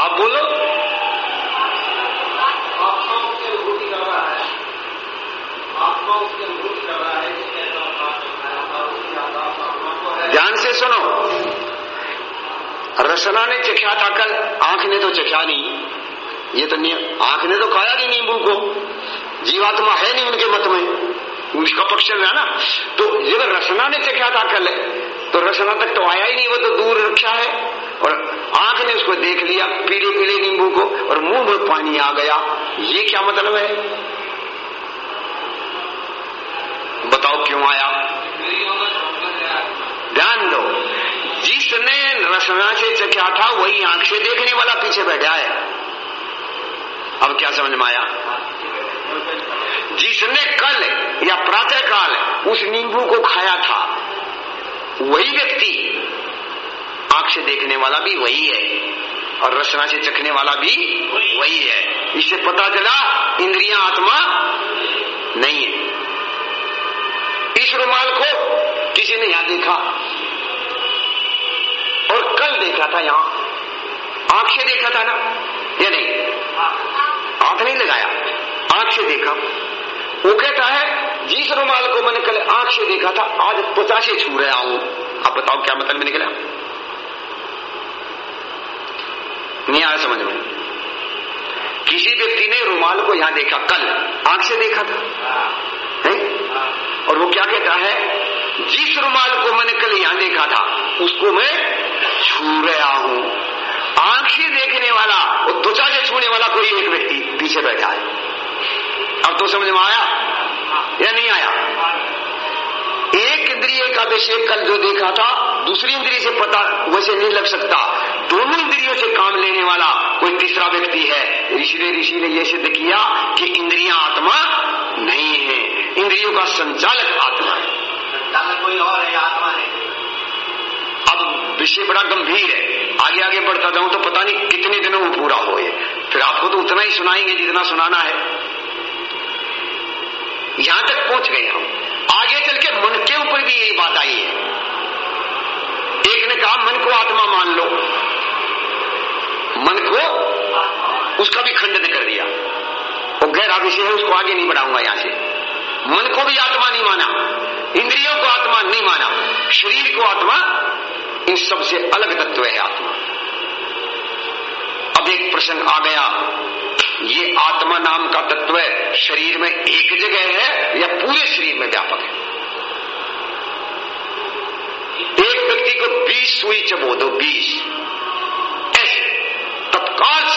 आप बोलो। ध्यान से सुनो। रसना ने चखा था कल आँख ने तो चखा नहीं ये तो आँख ने तो खाया नहीं नींबू को। जीवात्मा है नहीं उनके मत में। उसका पक्ष रहा ना। तो जब रसना ने चखा था कल तो रसना तक तो आया ही नहीं, वो तो दूर रखा है। और आँख ने उसको देख लिया, पीले पीले नींबू को, और मुँह में पानी आ गया। ये क्या मतलब है? बताओ क्यों आया? ध्यान दो। जिसने रसना से चखा था, वही आँख से देखने वाला पीछे बैठा है। अब क्या समझ में आया? जिसने कल या प्रातः काल उस नींबू को खाया था, वही व्यक्ति आँख से देखने वाला भी वही है और रचना से चखने वाला भी वही है। इससे पता चला, इंद्रिया आत्मा नहीं है। इस रुमाल को किसी ने यहाँ देखा और कल देखा था यहाँ। आँख से देखा था ना? या नहीं? आँख नहीं लगाया। आँख से देखा। वो कहता है, जिस रुमाल को मैंने कल आँख से देखा था, आज त्वचा से छू रहा हूँ। आप बताओ क्या मतलब निकला? नहीं आया समझ में। किसी व्यक्ति ने रुमाल को यहाँ देखा, कल, आँख से देखा था। है? और वो क्या कहता है? जिस रुमाल को मैंने कल यहाँ देखा था, उसको मैं छू रहा हूँ। आँख से देखने वाला, और त्वचा से छूने वाला कोई एक व्यक्ति पीछे बैठा है। अब तो समझ में आया? या नहीं आया? एक इंद्रिय का विषय कल जो देखा था, दूसरी इंद्रिय से पता वैसे नहीं लग सकता। दोनों इंद्रियों से काम लेने वाला कोई तीसरा व्यक्ति है। ऋषि ने ऋषि ने यह सिद्ध किया कि इंद्रिया आत्मा नहीं है। इंद्रियों का संचालक आत्मा है। कोई और है आत्मा है। अब विषय बड़ा गंभीर है। आगे आगे बढ़ता जाऊँ तो पता नहीं कितने दिनों में पूरा हो ये। फिर आपको तो उतना ही सुनाएँगे जितना सुनाना है। यहाँ तक पहुँच गए हम। आगे चल के मन के ऊपर भी यही बात आई है। एक ने कहा मन को आत्मा मान लो। मन को उसका भी खंडन कर दिया। वो गहरा विषय है, उसको आगे नहीं बढ़ाऊँगा यहाँ से। मन को भी आत्मा नहीं माना, इंद्रियों को आत्मा नहीं माना, शरीर को आत्मा, इन सबसे अलग तत्व है आत्मा। अब एक प्रश्न आ गया, ये आत्मा नाम का तत्व शरीर में एक जगह है या पूरे शरीर में व्यापक है? एक व्यक्ति को बीस सुई चबो दो, बीस। ऐसे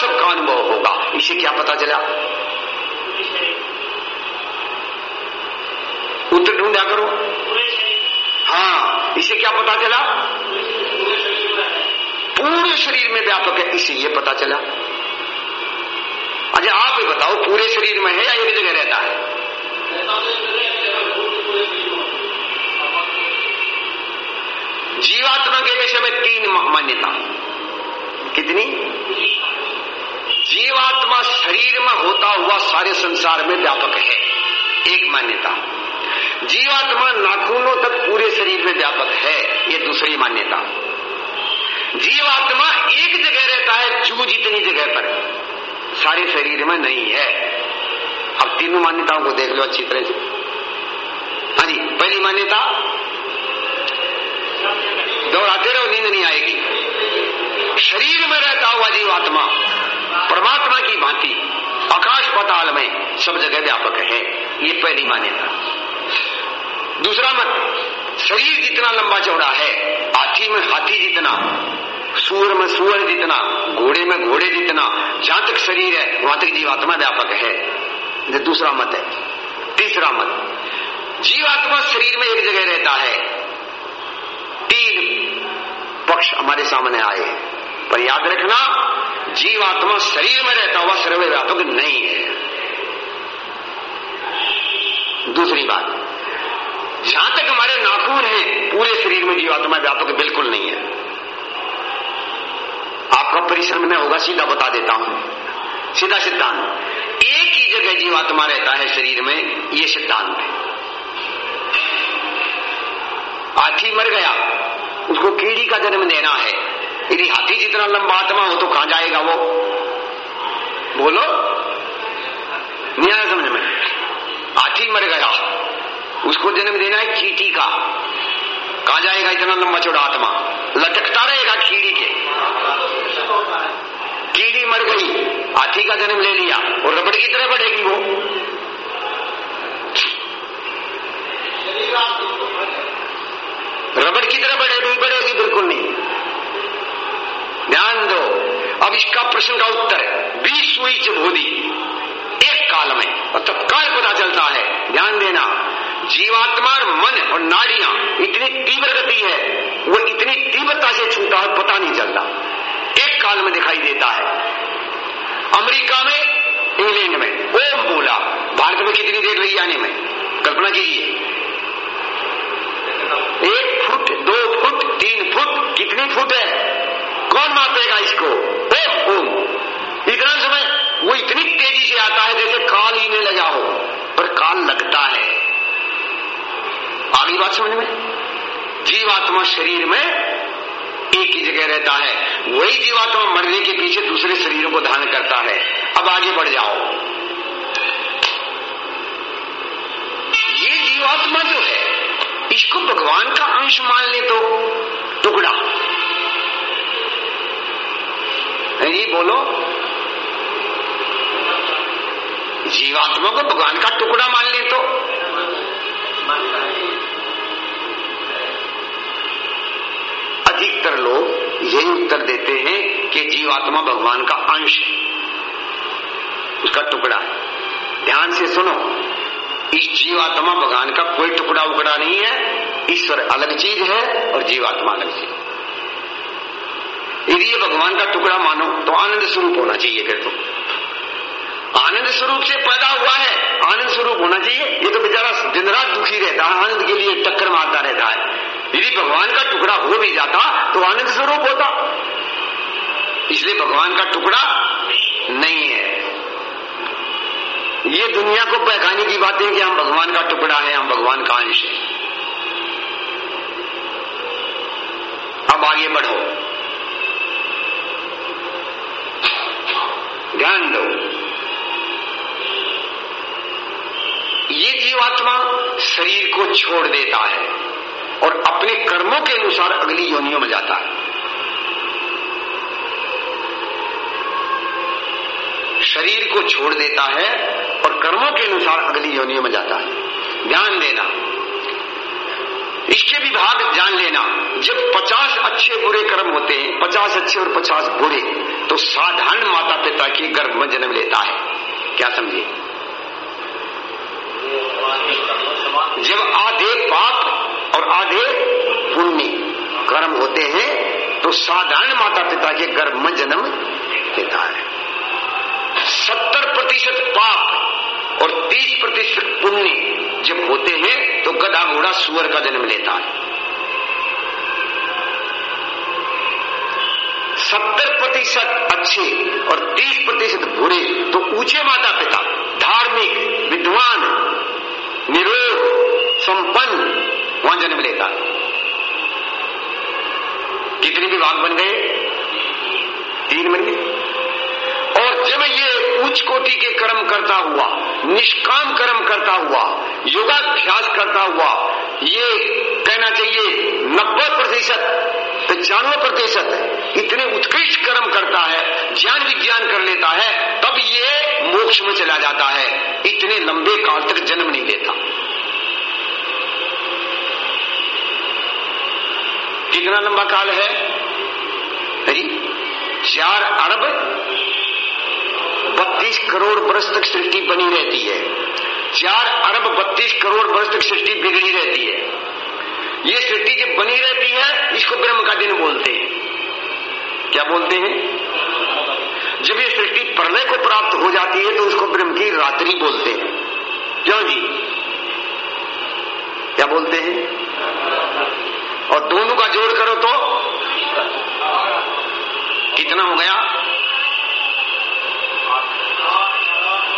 तत्काल सबका अनुभव होगा? इसे क्या पता चला? उत्तर ढूंढा करो। हाँ इसे क्या पता चला? पूरे शरीर में व्यापक है, इसे ये पता चला। अच्छा आप ही बताओ, पूरे शरीर में है या एक जगह रहता है? जीवात्मा के विषय में तीन मान्यता। कितनी? जीवात्मा शरीर में होता हुआ सारे संसार में व्यापक है। एक मान्यता। जीवात्मा नाखूनों तक पूरे शरीर में व्यापक है, ये दूसरी मान्यता। जीवात्मा एक जगह रहता है, जू जितनी जगह पर। सारे शरीर में नहीं है। अब तीनों मान्यताओं को देख लो अच्छी तरह से। हाँ जी, पहली मान्यता। दोहराते रहो, नींद नहीं आएगी। शरीर में रहता हुआ जीवात्मा परमात्मा की भांति आकाश पताल में सब जगह व्यापक है। ये पहली मान्यता। दूसरा मत, शरीर जितना लंबा चौड़ा है, हाथी में हाथी जितना, सूर में सूअर जितना, घोड़े में घोड़े जितना, जहाँ तक शरीर है, वहाँ तक जीवात्मा व्यापक है। ये दूसरा मत है। तीसरा मत, जीवात्मा शरीर में एक जगह रहता है। तीन पक्ष हमारे सामने आए पर याद रखना जीवात्मा शरीर में रहता हुआ सर्वे व्यापक नहीं है। दूसरी बात, जहाँ तक हमारे नाखून हैं, पूरे शरीर में जीवात्मा व्यापक बिल्कुल नहीं है। आपका परिश्रम न होगा, सीधा बता देता हूँ। सीधा सिद्धांत, एक ही जगह जीवात्मा रहता है शरीर में यह सिद्धांत है। हाथी मर गया, उसको कीड़ी का जन्म देना है। यदि हाथी जितना लंबा आत्मा हो तो कहाँ जाएगा वो? बोलो। नहीं आया समझ में? हाथी मर गया। उसको जन्म देना है चीटी का। कहा जाएगा इतना लंबा चौड़ा आत्मा? लटकता रहेगा कीड़ी के। कीड़ी मर गई। हाथी का जन्म ले लिया। और रबड़ की तरह बढ़ेगी वो। रबड़ की तरह बढ़ेगी बढ़ेगी बिल्कुल नहीं। ध्यान दो। अब इसका प्रश्न का उत्तर बीस सुई चबोदी एक काल में। और तत्काल पता चलता है। ध्यान देना। जीवात्मा और मन और नाड़ियाँ इतनी तीव्र गति है। वो इतनी तीव्रता से छूटा है पता नहीं चलता। एक काल में दिखाई देता है। अमेरिका में, इंग्लैंड में, ओम बोला। भारत में कितनी देर लगी आने में? कल्पना कीजिए। एक फुट, दो फुट, तीन फुट, कितनी फुट है? कौन मापेगा इसको। इतना समय वो इतनी तेज़ी से आता है जैसे काल ही नहीं लगा हो, पर काल लगता है। आगे बात समझ में? जीवात्मा शरीर में एक ही जगह रहता है। वही जीवात्मा मरने के पीछे दूसरे शरीरों को धारण करता है। अब आगे बढ़ जाओ। ये जीवात्मा जो है, इसको भगवान का अंश मान ले तो टुकड़ा। जी बोलो। जीवात्मा को भगवान का टुकड़ा मान ले तो। अधिकतर लोग यही उत्तर देते हैं कि जीवात्मा भगवान का अंश है। उसका टुकड़ा है। ध्यान से सुनो। इस जीवात्मा भगवान का कोई टुकड़ा उकड़ा नहीं है। ईश्वर अलग चीज़ है और जीवात्मा अलग चीज़ भगवान का टुकड़ा मानो तो आनंद स्वरूप होना चाहिए फिर तो। आनंद स्वरूप से पैदा हुआ है, आनंद स्वरूप होना चाहिए। ये तो बेचारा दिन रात दुखी रहता है, आनंद के लिए टक्कर मारता रहता है। यदि भगवान का टुकड़ा हो भी जाता तो आनंद स्वरूप होता। इसलिए भगवान का टुकड़ा नहीं है। ये दुनिया को बहकाने की बातें कि हम भगवान का टुकड़ा है, हम भगवान का अंश है। अब आगे बढ़ो। ध्यान दो ये जीवात्मा शरीर को छोड़ देता है और अपने कर्मों के अनुसार अगली योनियों में जाता है। शरीर को छोड़ देता है और कर्मों के अनुसार अगली योनियों में जाता है। ध्यान देना। इसके विभाग जान लेना। जब पचास अच्छे बुरे कर्म होते हैं, पचास अच्छे और पचास बुरे तो साधारण माता पिता के गर्भ में जन्म लेता है। क्या समझे? जब आधे पाप और आधे पुण्य कर्म होते हैं तो साधारण माता पिता के गर्भ में जन्म लेता है। सत्तर प्रतिशत पाप और तीस प्रतिशत पुण्य जब होते हैं तो गधा घोड़ा सुअर का जन्म लेता है। सत्तर प्रतिशत अच्छे और तीस प्रतिशत बुरे तो ऊँचे माता पिता धार्मिक, विद्वान निरोग संपन्न, वहाँ जन्म लेता है। कितने विभाग बन गए? तीन बन गए उच्च कोटि के कर्म करता हुआ, निष्काम कर्म करता हुआ, योगाभ्यास करता हुआ, ये कहना चाहिए, नब्बे प्रतिशत पचानवे प्रतिशत, इतने उत्कृष्ट कर्म करता है, ज्ञान विज्ञान कर लेता है, तब ये मोक्ष में चला जाता है, इतने लंबे काल तक जन्म नहीं लेता कितना लंबा काल है? चार अरब बत्तीस करोड़ वर्ष तक सृष्टि बनी रहती है। चार अरब बत्तीस करोड़ वर्ष तक सृष्टि बिगड़ी रहती है। ये सृष्टि जब बनी रहती है, इसको ब्रह्म का दिन बोलते हैं। क्या बोलते हैं? जब ये सृष्टि प्रलय को प्राप्त हो जाती है तो उसको ब्रह्म की रात्रि बोलते हैं। क्यों जी? क्या बोलते हैं? और दोनों का जोड़ करो तो? कितना हो गया?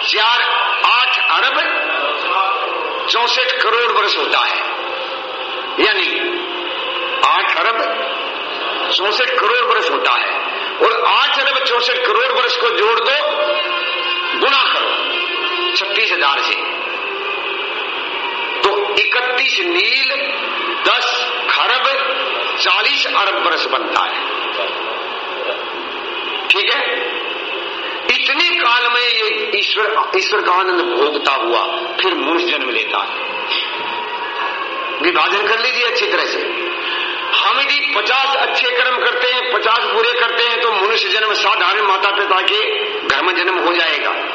चार आठ अरब चौसठ करोड़ वर्ष होता है। यानी आठ अरब चौसठ करोड़ वर्ष होता है। और आठ अरब चौसठ करोड़ वर्ष को जोड़ दो गुना करो, छत्तीस हज़ार से। तो इकतीस नील, दस खरब, चालीस अरब वर्ष बनता है। ठीक है? इतने काल में ये ईश्वर ईश्वर का आनंद भोगता हुआ फिर मनुष्य जन्म लेता है। विभाजन कर लीजिए अच्छी तरह से। हम यदि पचास अच्छे कर्म करते हैं, पचास बुरे करते हैं तो मनुष्य जन्म साधारण माता पिता के घर में जन्म हो जाएगा। जाएँगे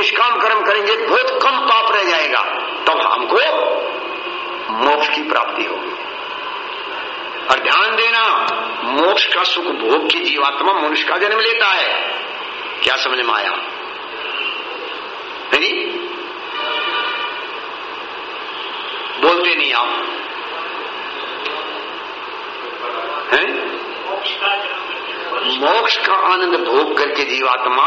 निष्काम कर्म करेंगे, बहुत कम पाप रह जाएगा, तब हमको मोक्ष की प्राप्ति होगी। और ध्यान देना, मोक्ष का सुख भोग की जीवात्मा मनुष्य का जन्म लेता है। क्या समझ में आया? नहीं? बोलते नहीं आप। मोक्ष का आनंद भोग करके जीवात्मा